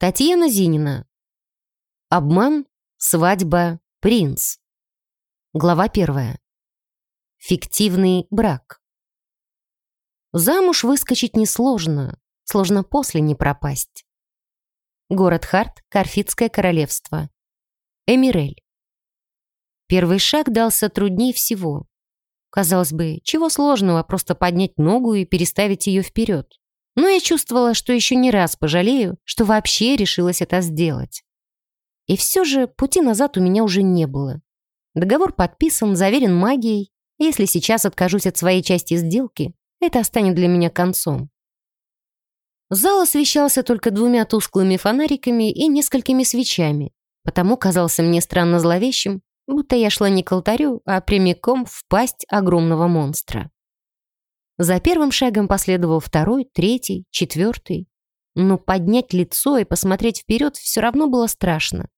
Татьяна Зинина. Обман, свадьба, принц. Глава первая. Фиктивный брак. Замуж выскочить несложно, сложно после не пропасть. Город Харт, Карфитское королевство. Эмирель. Первый шаг дался труднее всего. Казалось бы, чего сложного, просто поднять ногу и переставить ее вперед но я чувствовала, что еще не раз пожалею, что вообще решилась это сделать. И все же пути назад у меня уже не было. Договор подписан, заверен магией. Если сейчас откажусь от своей части сделки, это станет для меня концом. Зал освещался только двумя тусклыми фонариками и несколькими свечами, потому казался мне странно зловещим, будто я шла не к алтарю, а прямиком в пасть огромного монстра. За первым шагом последовал второй, третий, четвертый. Но поднять лицо и посмотреть вперед все равно было страшно.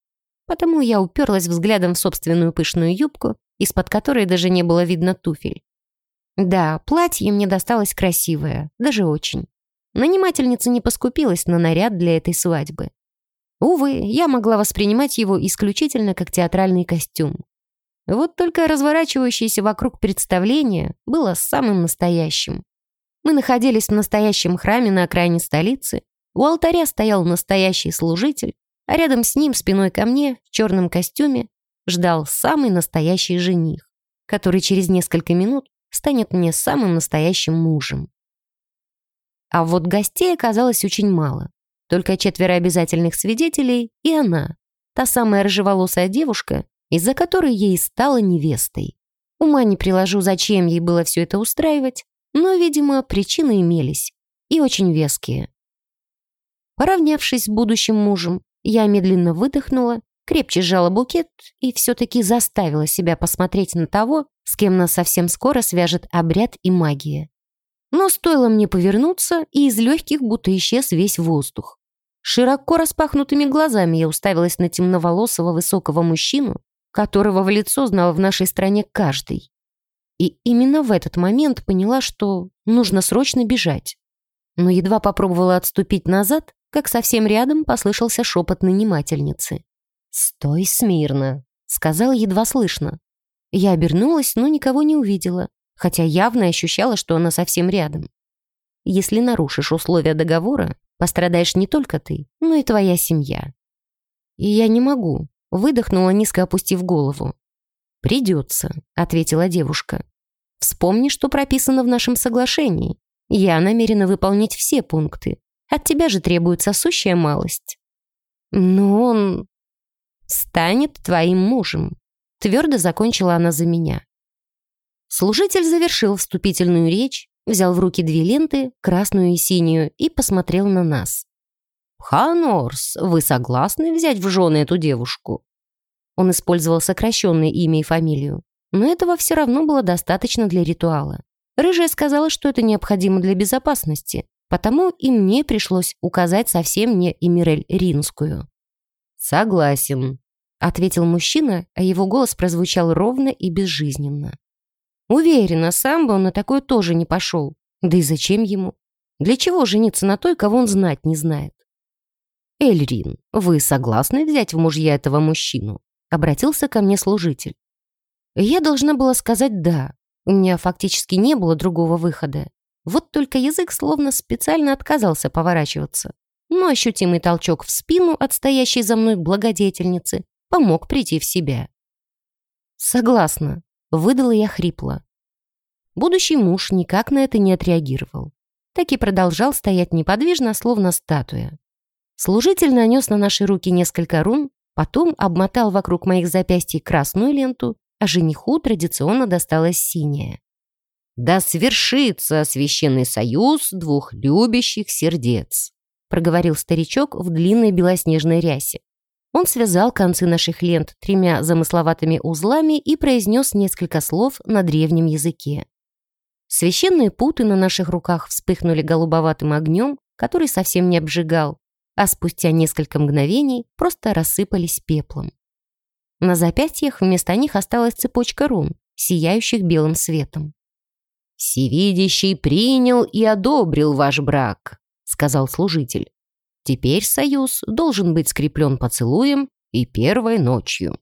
Потому я уперлась взглядом в собственную пышную юбку, из-под которой даже не было видно туфель. Да, платье мне досталось красивое, даже очень. Нанимательница не поскупилась на наряд для этой свадьбы. Увы, я могла воспринимать его исключительно как театральный костюм. Вот только разворачивающееся вокруг представление было самым настоящим. Мы находились в настоящем храме на окраине столицы, у алтаря стоял настоящий служитель, а рядом с ним, спиной ко мне, в черном костюме, ждал самый настоящий жених, который через несколько минут станет мне самым настоящим мужем. А вот гостей оказалось очень мало. Только четверо обязательных свидетелей и она, та самая рыжеволосая девушка, из-за которой ей стала невестой. Ума не приложу, зачем ей было все это устраивать, но, видимо, причины имелись, и очень веские. Поравнявшись с будущим мужем, я медленно выдохнула, крепче сжала букет и все-таки заставила себя посмотреть на того, с кем нас совсем скоро свяжет обряд и магия. Но стоило мне повернуться, и из легких будто исчез весь воздух. Широко распахнутыми глазами я уставилась на темноволосого высокого мужчину, которого в лицо знал в нашей стране каждый. И именно в этот момент поняла, что нужно срочно бежать. Но едва попробовала отступить назад, как совсем рядом послышался шепот нанимательницы. «Стой смирно», — сказал едва слышно. Я обернулась, но никого не увидела, хотя явно ощущала, что она совсем рядом. Если нарушишь условия договора, пострадаешь не только ты, но и твоя семья. И я не могу, Выдохнула, низко опустив голову. «Придется», — ответила девушка. «Вспомни, что прописано в нашем соглашении. Я намерена выполнить все пункты. От тебя же требуется сущая малость». «Но он...» «Станет твоим мужем», — твердо закончила она за меня. Служитель завершил вступительную речь, взял в руки две ленты, красную и синюю, и посмотрел на нас. «Ханорс, вы согласны взять в жены эту девушку?» Он использовал сокращенное имя и фамилию, но этого все равно было достаточно для ритуала. Рыжая сказала, что это необходимо для безопасности, потому и мне пришлось указать совсем не Эмирель Ринскую. «Согласен», — ответил мужчина, а его голос прозвучал ровно и безжизненно. Уверена, сам бы он на такое тоже не пошел. Да и зачем ему? Для чего жениться на той, кого он знать не знает? «Эльрин, вы согласны взять в мужья этого мужчину?» Обратился ко мне служитель. Я должна была сказать «да». У меня фактически не было другого выхода. Вот только язык словно специально отказался поворачиваться. Но ощутимый толчок в спину от стоящей за мной благодетельницы помог прийти в себя. «Согласна», — выдала я хрипло. Будущий муж никак на это не отреагировал. Так и продолжал стоять неподвижно, словно статуя. Служитель нанес на наши руки несколько рун, потом обмотал вокруг моих запястий красную ленту, а жениху традиционно досталась синяя. «Да свершится священный союз двух любящих сердец», проговорил старичок в длинной белоснежной рясе. Он связал концы наших лент тремя замысловатыми узлами и произнес несколько слов на древнем языке. Священные путы на наших руках вспыхнули голубоватым огнем, который совсем не обжигал, а спустя несколько мгновений просто рассыпались пеплом. На запястьях вместо них осталась цепочка рун, сияющих белым светом. «Всевидящий принял и одобрил ваш брак», — сказал служитель. Теперь союз должен быть скреплен поцелуем и первой ночью».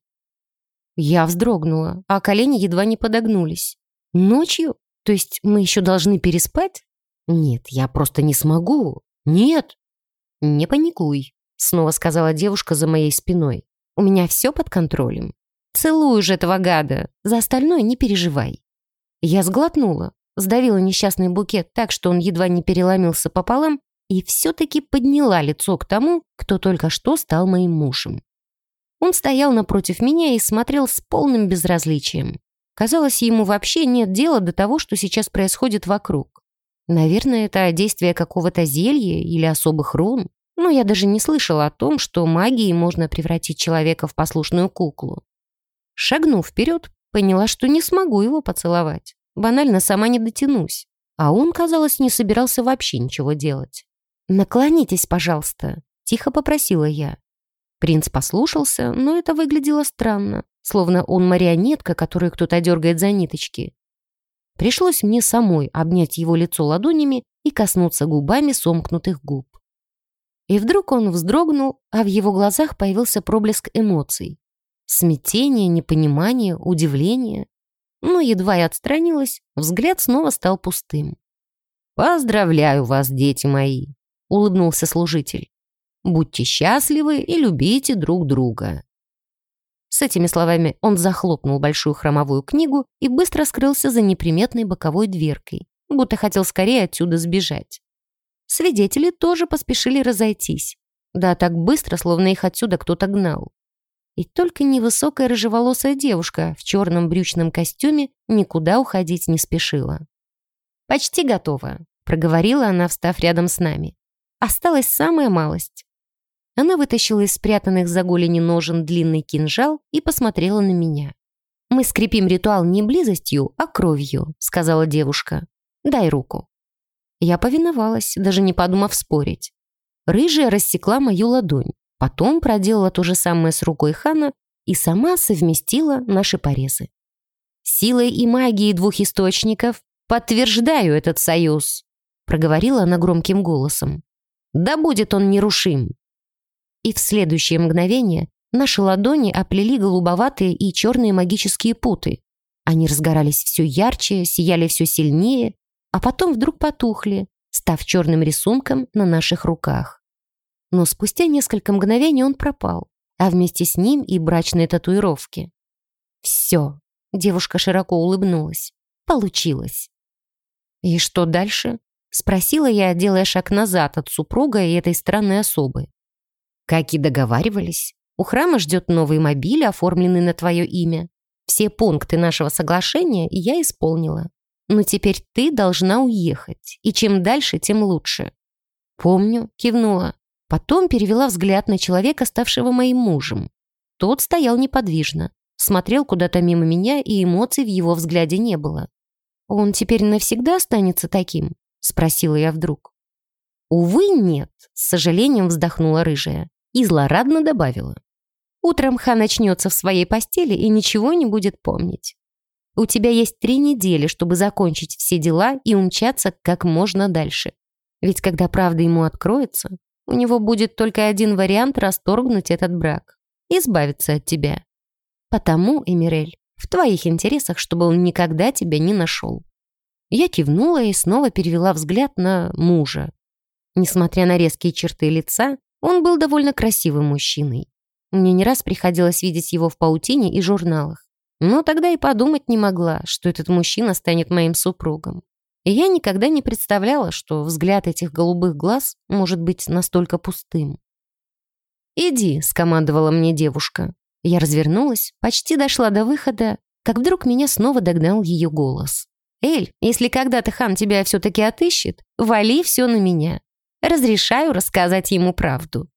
Я вздрогнула, а колени едва не подогнулись. «Ночью? То есть мы еще должны переспать?» «Нет, я просто не смогу. Нет!» «Не паникуй», — снова сказала девушка за моей спиной. «У меня все под контролем. Целую же этого гада. За остальное не переживай». Я сглотнула, сдавила несчастный букет так, что он едва не переломился пополам, и все-таки подняла лицо к тому, кто только что стал моим мужем. Он стоял напротив меня и смотрел с полным безразличием. Казалось, ему вообще нет дела до того, что сейчас происходит вокруг. Наверное, это действие какого-то зелья или особых рун, но я даже не слышала о том, что магией можно превратить человека в послушную куклу. Шагнув вперед, поняла, что не смогу его поцеловать. Банально сама не дотянусь. А он, казалось, не собирался вообще ничего делать. «Наклонитесь, пожалуйста», — тихо попросила я. Принц послушался, но это выглядело странно, словно он марионетка, которую кто-то дергает за ниточки. Пришлось мне самой обнять его лицо ладонями и коснуться губами сомкнутых губ. И вдруг он вздрогнул, а в его глазах появился проблеск эмоций. Смятение, непонимание, удивление. Но едва я отстранилась, взгляд снова стал пустым. «Поздравляю вас, дети мои!» — улыбнулся служитель. «Будьте счастливы и любите друг друга. С этими словами он захлопнул большую хромовую книгу и быстро скрылся за неприметной боковой дверкой, будто хотел скорее отсюда сбежать. Свидетели тоже поспешили разойтись. Да так быстро, словно их отсюда кто-то гнал. И только невысокая рыжеволосая девушка в черном брючном костюме никуда уходить не спешила. «Почти готова», — проговорила она, встав рядом с нами. «Осталась самая малость. Она вытащила из спрятанных за голени ножен длинный кинжал и посмотрела на меня. «Мы скрепим ритуал не близостью, а кровью», — сказала девушка. «Дай руку». Я повиновалась, даже не подумав спорить. Рыжая рассекла мою ладонь, потом проделала то же самое с рукой Хана и сама совместила наши порезы. «Силой и магией двух источников подтверждаю этот союз», проговорила она громким голосом. «Да будет он нерушим!» И в следующее мгновение наши ладони оплели голубоватые и черные магические путы. Они разгорались все ярче, сияли все сильнее, а потом вдруг потухли, став черным рисунком на наших руках. Но спустя несколько мгновений он пропал, а вместе с ним и брачные татуировки. «Все», — девушка широко улыбнулась, — «получилось». «И что дальше?» — спросила я, делая шаг назад от супруга и этой странной особы. Как и договаривались, у храма ждет новый мобиль, оформленный на твое имя. Все пункты нашего соглашения я исполнила. Но теперь ты должна уехать, и чем дальше, тем лучше». «Помню», — кивнула. Потом перевела взгляд на человека, ставшего моим мужем. Тот стоял неподвижно, смотрел куда-то мимо меня, и эмоций в его взгляде не было. «Он теперь навсегда останется таким?» — спросила я вдруг. «Увы, нет», — с сожалением вздохнула рыжая и злорадно добавила. «Утром Ха начнется в своей постели и ничего не будет помнить. У тебя есть три недели, чтобы закончить все дела и умчаться как можно дальше. Ведь когда правда ему откроется, у него будет только один вариант расторгнуть этот брак — избавиться от тебя. Потому, Эмирель, в твоих интересах, чтобы он никогда тебя не нашел». Я кивнула и снова перевела взгляд на мужа. Несмотря на резкие черты лица, он был довольно красивым мужчиной. Мне не раз приходилось видеть его в паутине и журналах. Но тогда и подумать не могла, что этот мужчина станет моим супругом. И я никогда не представляла, что взгляд этих голубых глаз может быть настолько пустым. «Иди», — скомандовала мне девушка. Я развернулась, почти дошла до выхода, как вдруг меня снова догнал ее голос. «Эль, если когда-то хан тебя все-таки отыщет, вали все на меня. Разрешаю рассказать ему правду».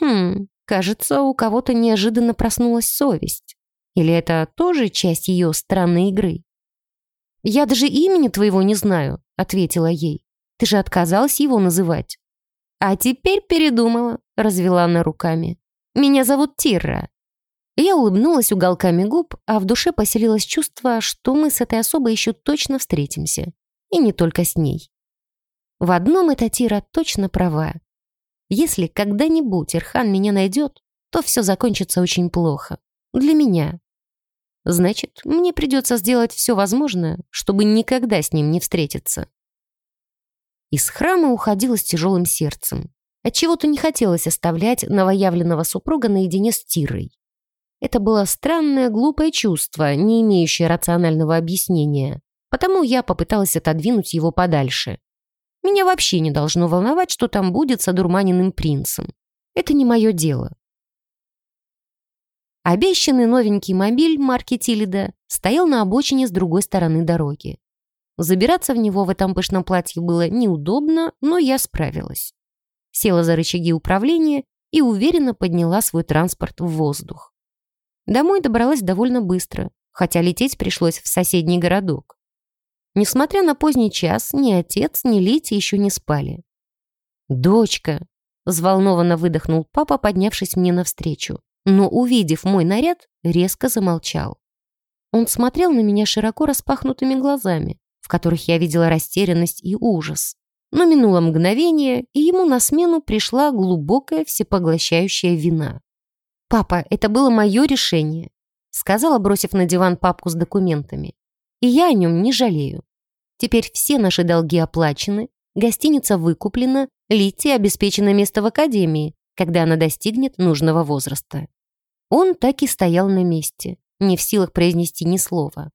Хм, кажется, у кого-то неожиданно проснулась совесть. Или это тоже часть ее странной игры? «Я даже имени твоего не знаю», — ответила ей. «Ты же отказалась его называть». «А теперь передумала», — развела она руками. «Меня зовут Тирра». Я улыбнулась уголками губ, а в душе поселилось чувство, что мы с этой особой еще точно встретимся. И не только с ней. В одном эта Тира точно права. Если когда-нибудь Ирхан меня найдет, то все закончится очень плохо. Для меня. Значит, мне придется сделать все возможное, чтобы никогда с ним не встретиться. Из храма уходила с тяжелым сердцем. Отчего-то не хотелось оставлять новоявленного супруга наедине с Тирой. Это было странное, глупое чувство, не имеющее рационального объяснения. Потому я попыталась отодвинуть его подальше. Меня вообще не должно волновать, что там будет с одурманенным принцем. Это не мое дело. Обещанный новенький мобиль марки Тилида стоял на обочине с другой стороны дороги. Забираться в него в этом пышном платье было неудобно, но я справилась. Села за рычаги управления и уверенно подняла свой транспорт в воздух. Домой добралась довольно быстро, хотя лететь пришлось в соседний городок. Несмотря на поздний час, ни отец, ни Лити еще не спали. «Дочка!» — взволнованно выдохнул папа, поднявшись мне навстречу, но, увидев мой наряд, резко замолчал. Он смотрел на меня широко распахнутыми глазами, в которых я видела растерянность и ужас. Но минуло мгновение, и ему на смену пришла глубокая всепоглощающая вина. «Папа, это было мое решение», — сказала, бросив на диван папку с документами. «И я о нем не жалею. Теперь все наши долги оплачены, гостиница выкуплена, Литти обеспечено место в академии, когда она достигнет нужного возраста». Он так и стоял на месте, не в силах произнести ни слова.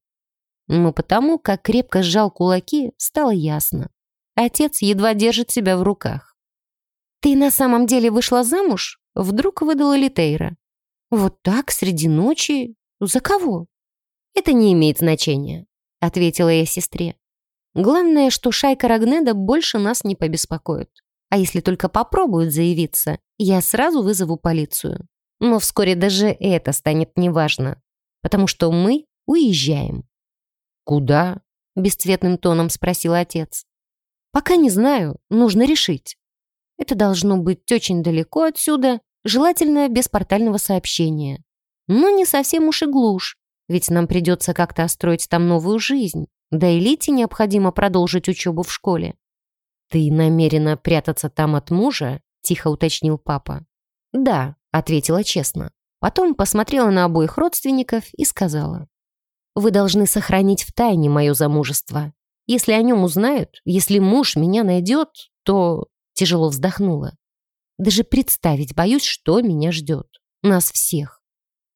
Но потому, как крепко сжал кулаки, стало ясно. Отец едва держит себя в руках. «Ты на самом деле вышла замуж?» Вдруг выдала Литейра. «Вот так, среди ночи? За кого?» «Это не имеет значения», — ответила я сестре. «Главное, что шайка Рагнеда больше нас не побеспокоит. А если только попробуют заявиться, я сразу вызову полицию. Но вскоре даже это станет неважно, потому что мы уезжаем». «Куда?» — бесцветным тоном спросил отец. «Пока не знаю, нужно решить. Это должно быть очень далеко отсюда, желательно без портального сообщения. Но не совсем уж и глушь, ведь нам придется как-то остроить там новую жизнь, да и Лите необходимо продолжить учебу в школе. «Ты намерена прятаться там от мужа?» — тихо уточнил папа. «Да», — ответила честно. Потом посмотрела на обоих родственников и сказала. «Вы должны сохранить в тайне мое замужество. Если о нем узнают, если муж меня найдет, то...» Тяжело вздохнула. Даже представить боюсь, что меня ждет. Нас всех.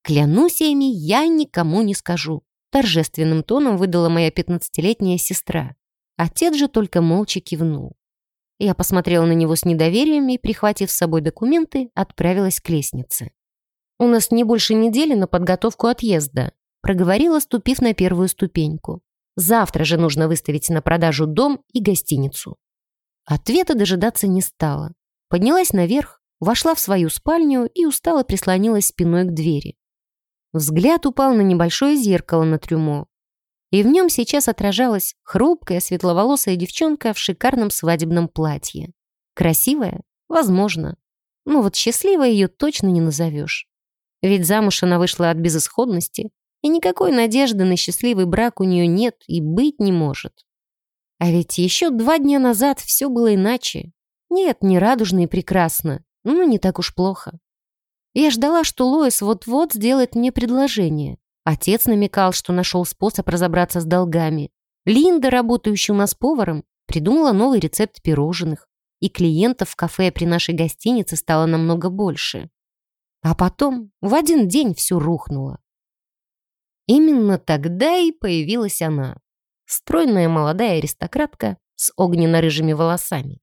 Клянусь ими, я никому не скажу. Торжественным тоном выдала моя пятнадцатилетняя сестра. Отец же только молча кивнул. Я посмотрела на него с недоверием и, прихватив с собой документы, отправилась к лестнице. «У нас не больше недели на подготовку отъезда», проговорила, ступив на первую ступеньку. «Завтра же нужно выставить на продажу дом и гостиницу». Ответа дожидаться не стала. Поднялась наверх, вошла в свою спальню и устало прислонилась спиной к двери. Взгляд упал на небольшое зеркало на трюмо. И в нем сейчас отражалась хрупкая светловолосая девчонка в шикарном свадебном платье. Красивая? Возможно. Но вот счастливой ее точно не назовешь. Ведь замуж она вышла от безысходности, и никакой надежды на счастливый брак у нее нет и быть не может. А ведь еще два дня назад все было иначе. Нет, не радужно и прекрасно, но не так уж плохо. Я ждала, что Лоис вот-вот сделает мне предложение. Отец намекал, что нашел способ разобраться с долгами. Линда, работающая у нас поваром, придумала новый рецепт пирожных. И клиентов в кафе при нашей гостинице стало намного больше. А потом в один день все рухнуло. Именно тогда и появилась она. Стройная молодая аристократка с огненно-рыжими волосами.